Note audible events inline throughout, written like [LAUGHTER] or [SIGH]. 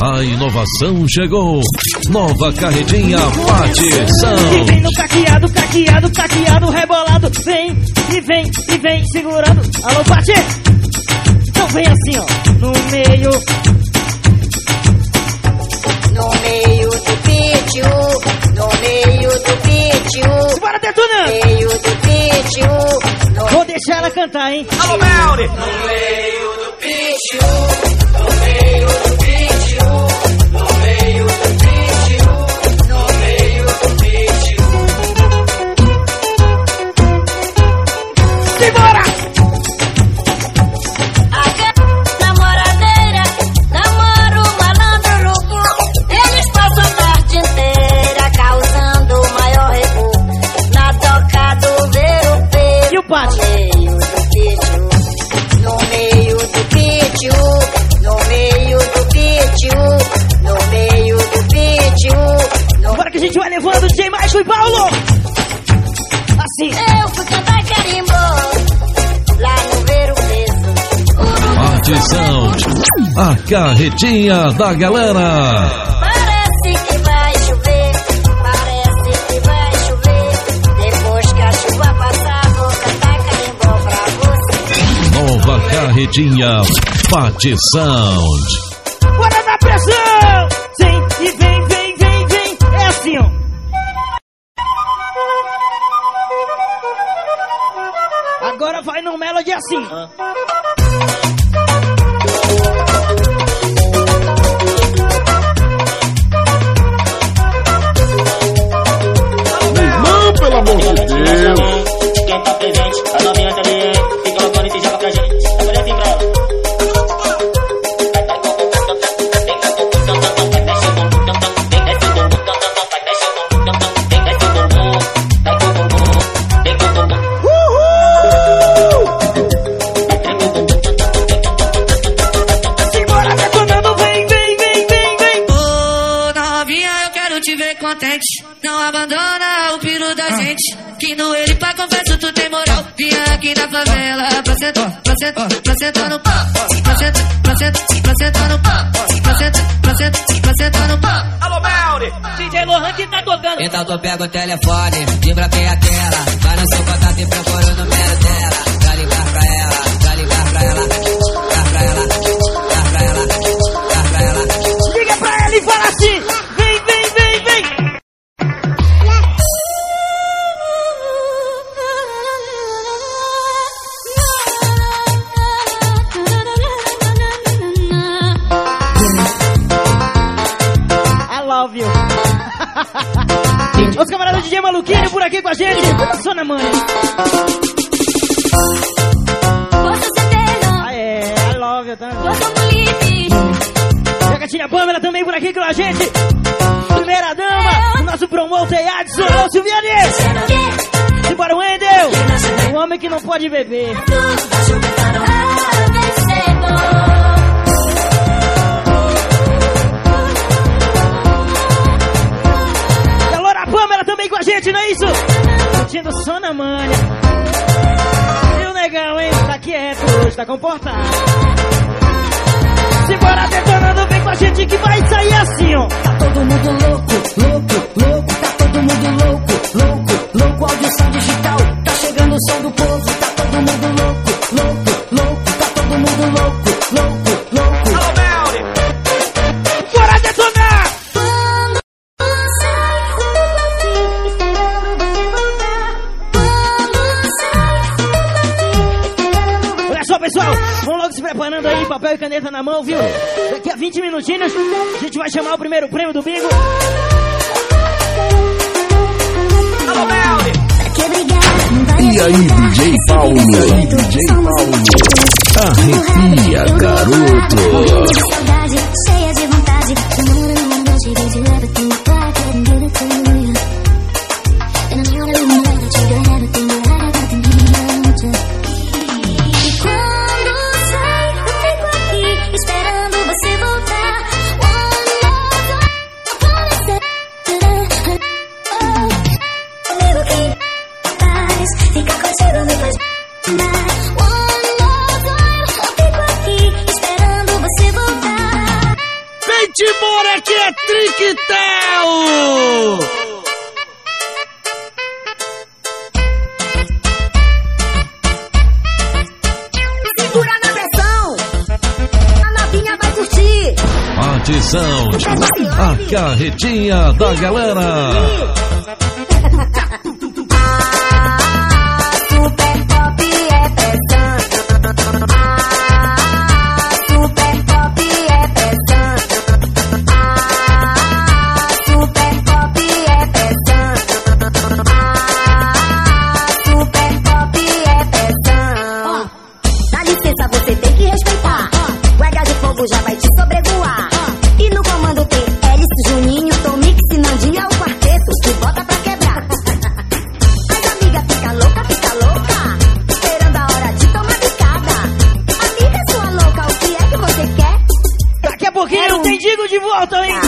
A inovação chegou. Nova carretinha Patição. E vem no caqueado, caqueado, caqueado, rebolado. Vem, e vem, e vem, segurando. Alô, Pati! Então vem assim, ó. No meio. No meio do pítio, no meio do pítio. Bora, detonando! No meio do pítio. No Vou deixar ela cantar, hein? Alô, Melly! No meio do pítio, no meio do Simbora! Carretinha da galera. Parece que vai chover, parece que vai chover. Depois que a chuva passar, vou cantar carimbó pra você. Nova carretinha Patição. Bora na pressão! Sim, e vem, vem, vem, vem. É assim, ó. Agora vai no Melody assim. Irmão, pelo amor de Deus. Quem tá presente, a novinha também Fica no fone e se joga pra gente Eu falei assim pra ela Simbora detonando, vem, vem, vem, vem, vem. Ô novinha, eu quero te ver contente. Não abandona o piro da gente. Que no ele pra confesso tu tem moral. Vinha aqui na favela pra sentar, pra sentar, pra sentar no pau. Pra sentar, pra sentar, pra sentar no pau. Pra sentar, pra sentar, pra sentar no pau. Alô, Melly! DJ Lohan que tá tocando. Então tu pega o telefone, desbloqueia a tela. Vai no seu contato e procura o número dela. Pra ligar pra ela, pra ligar pra ela. Ligar pra ela, ligar pra ela, ligar pra ela. Liga pra ela e fala assim. Os camaradas DJ Maluquinho por aqui com a gente. Posso ser perdão, Ah, é. I love you também. posso police. E a gatinha Pamela também por aqui com a gente. Primeira dama, o nosso promotor Adson, o Silviane. Simbora, Wendel. O homem que não pode beber. Curtindo som na manha. E o negão, hein? Tá quieto hoje, tá comportado. Simbora detonando, vem com a gente que vai sair assim, ó. Tá todo mundo louco, louco, louco, tá todo mundo louco, louco, louco, audição digital. Tá chegando o som do povo, tá todo mundo louco, louco, louco, tá todo mundo louco, louco, louco. Preparando aí, papel e caneta na mão, viu? Daqui a 20 minutinhos, a gente vai chamar o primeiro prêmio do bingo. Alô! E aí, DJ Paulo? E aí, DJ Paulo? Arrepia, garoto. A carretinha da galera. また。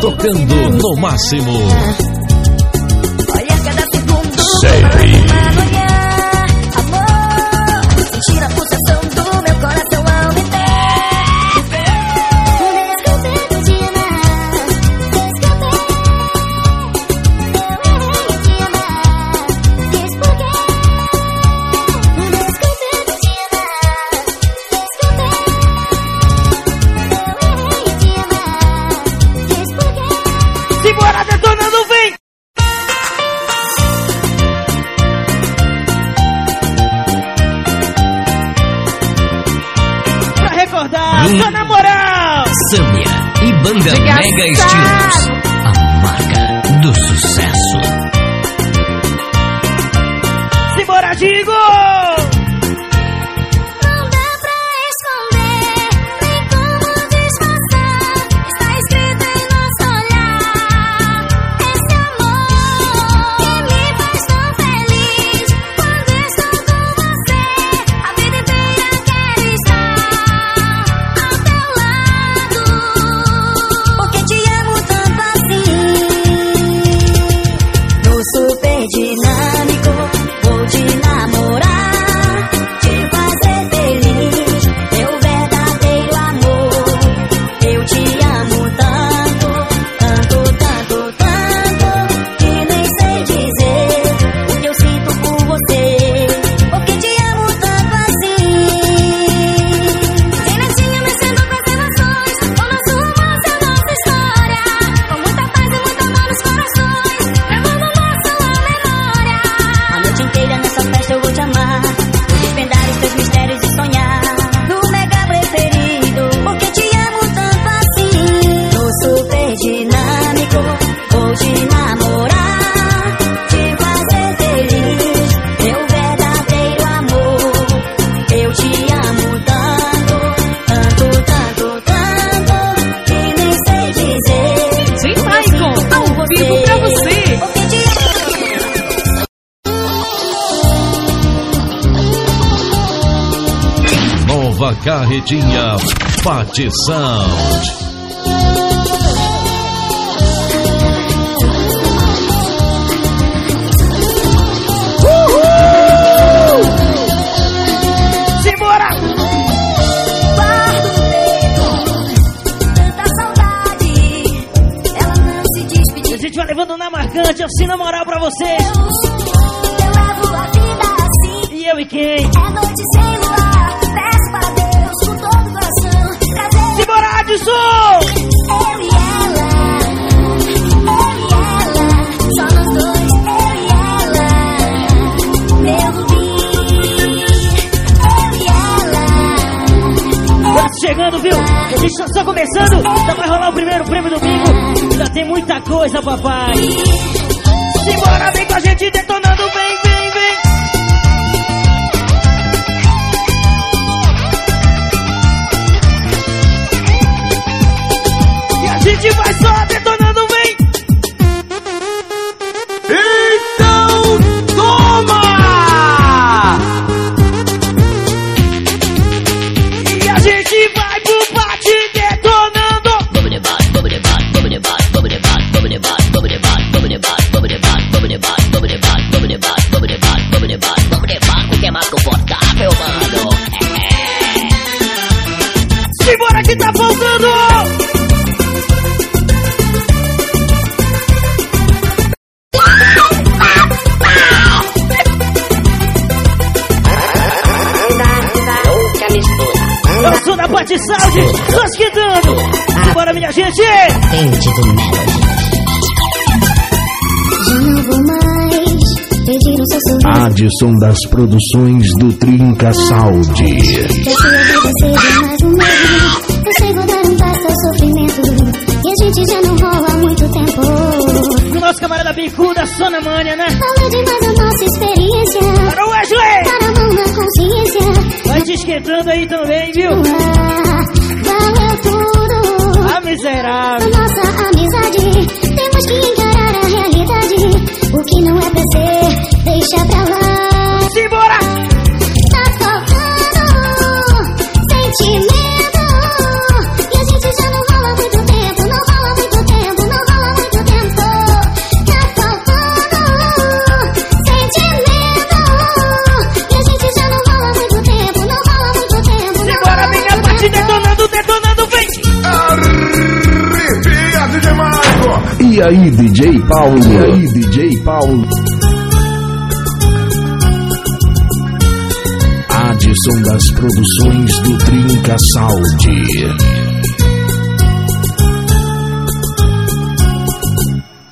Tocando no máximo. Sempre. Samia e Banda Mega Estilos. A marca do sucesso. Redinha Bate Sound. marcante, oficina moral pra você. Eu, eu levo a vida assim. E eu e quem? É no tá só começando. Ainda vai rolar o primeiro prêmio domingo. Ainda tem muita coisa, papai. Simbora, vem com a gente detonando. Vem, vem, vem. E a gente vai só detonando, vem. Então, Adson das produções do Trinca Saúde. Que a sua vida seja mais o mesmo. Eu sei vou dar um passo ao sofrimento. E a gente já não rola há muito tempo. O nosso camarada bicuda, Sona Mania, né? Fala demais a nossa experiência. Para o Wesley. Para a mão na consciência. Vai te esquentando aí também, viu? Ah, valeu tudo. A miserável. A nossa amizade. Temos que encarar a realidade. O que não é pra ser, deixa pra E aí, DJ Paulo? E aí, DJ Paulo? Adson das produções do Trinca Saúde.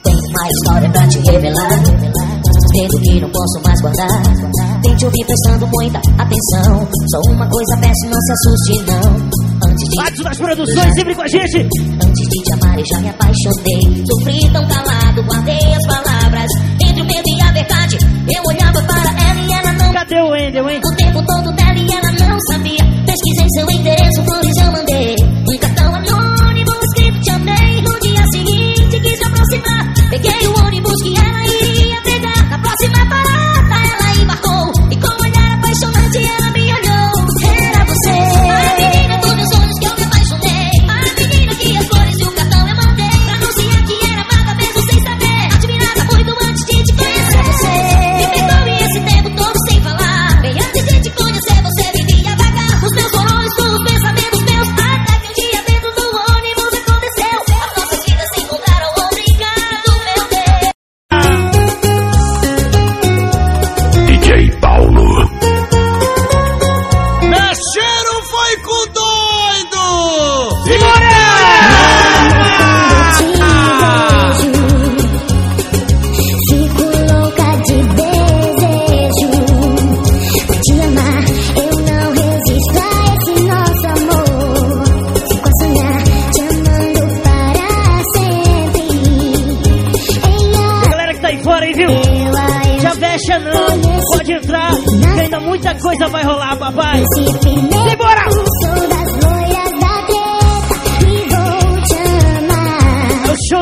Uma história pra te revelar. Medo que não posso mais guardar. Tente ouvir prestando muita atenção. Só uma coisa peço, não se assuste não. Antes de, Adson das produções, sempre com a gente. antes de te amar eu já me apaixonei. Sofri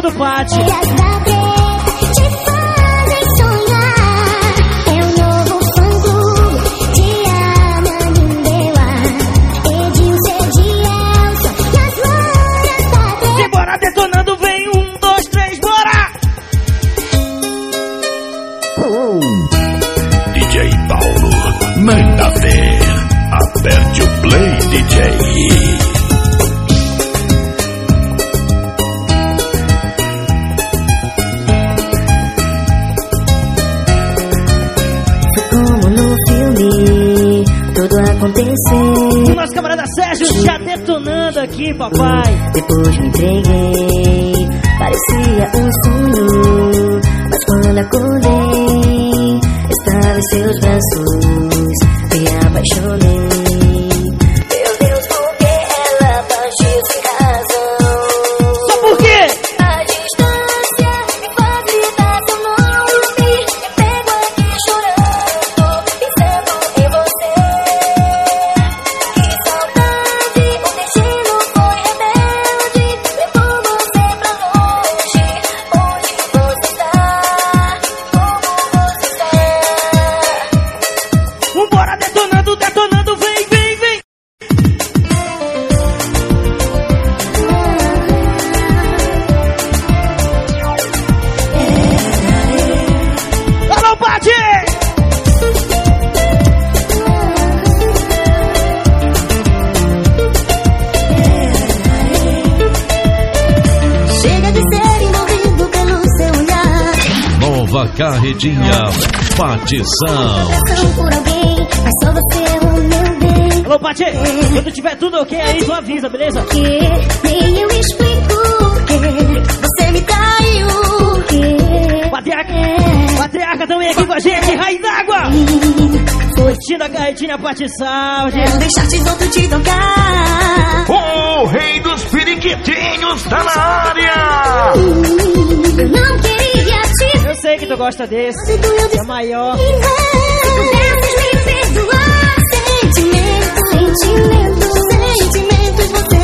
do pátio. Treta te fazem sonhar É o novo fã-clube de Ananindeua Edilson, Edielson E as loiras da treta Simbora detonando, vem um, dois, três, bora! DJ Paulo. Manda ver. Aperte o play, DJ. Aqui, papai. Depois me entreguei, parecia um sonho. Mas quando acordei, estava em seus braços. Me apaixonei. Meu bem. Alô, Pati! Quando tiver tudo ok aí, tu avisa, beleza? Que nem eu explico que você me traiu. Que Patriarca, Patriarca também aqui com a gente, Raio d'Água! Curtindo a carretinha Patição, gente. não deixaste outro te tocar. O rei dos periquitinhos tá na área! Que tu gosta desse, é maior. que não, pudesses me perdoar. Sentimento, sentimento, sentimentos você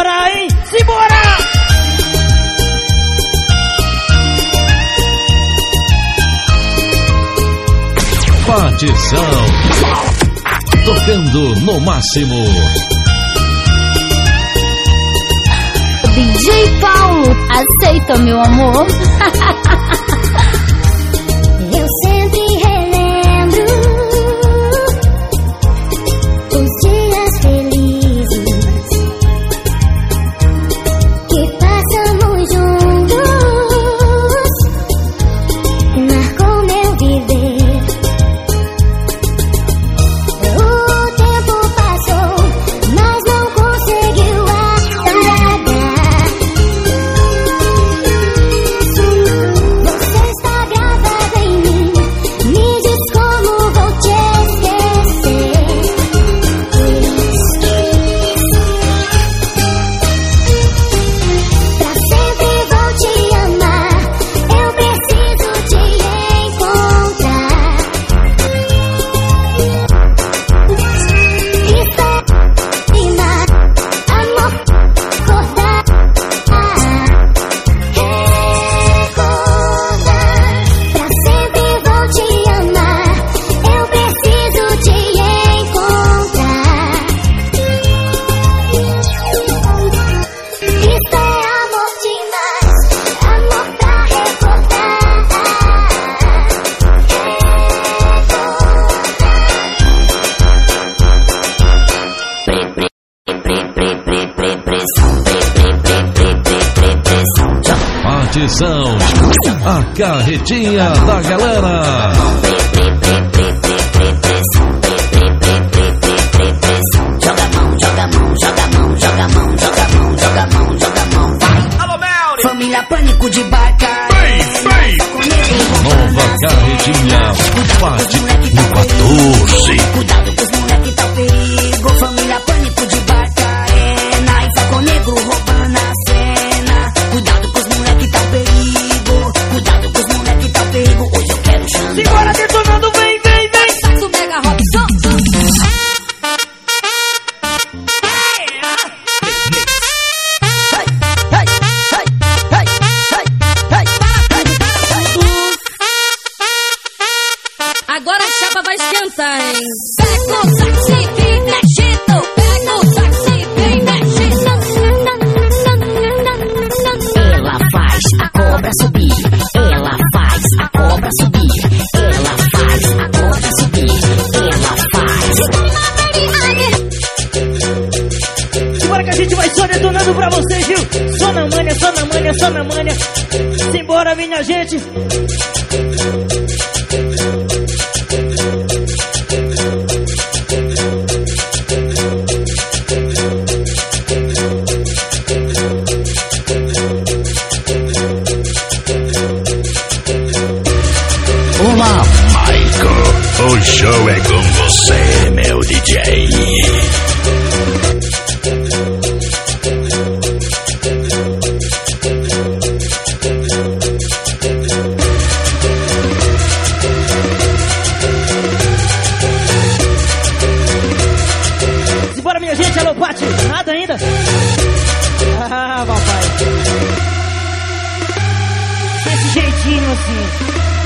chorar, hein? Simbora! Patição. Tocando no máximo. DJ Paulo, aceita meu amor? [LAUGHS] Patição. A carretinha da galera. Joga a mão, joga a mão, joga a mão, joga a mão, joga a mão, joga a mão, joga a mão, vai. Alô, Melri! Família Pânico de Barca. Nova carretinha. Pati Olá, Michael. O show é com você, meu DJ. Desse jeitinho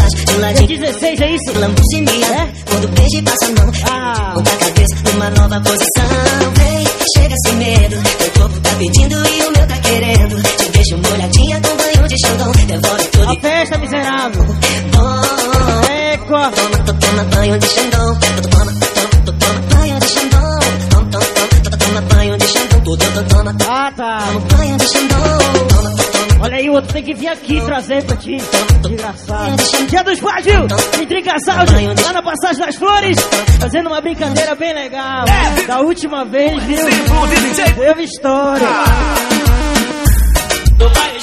né, não, Chacrinha? Dia 16, é isso? Lambuce minha, quando beijo e passa a mão. Ah. Monta a cabeça numa nova posição. Vem, chega sem medo. Teu corpo tá pedindo e o meu tá querendo. Te deixo molhadinha com banho de Xandão. Devoro tudo A festa, miserável! bom. Eco! Toma, to- toma banho de Xandão. To- Toma, to- to- toma banho de Xandão. Toma, to- to- to- toma banho de Xandão. To- Toma, Ah, tá! toma o outro tem que vir aqui trazer pra ti. Desgraçado. Dia dos pais, viu? Em Trincaçalde, lá na Passagem das Flores, fazendo uma brincadeira bem legal. Da última vez, viu? Teve história. Tô planejando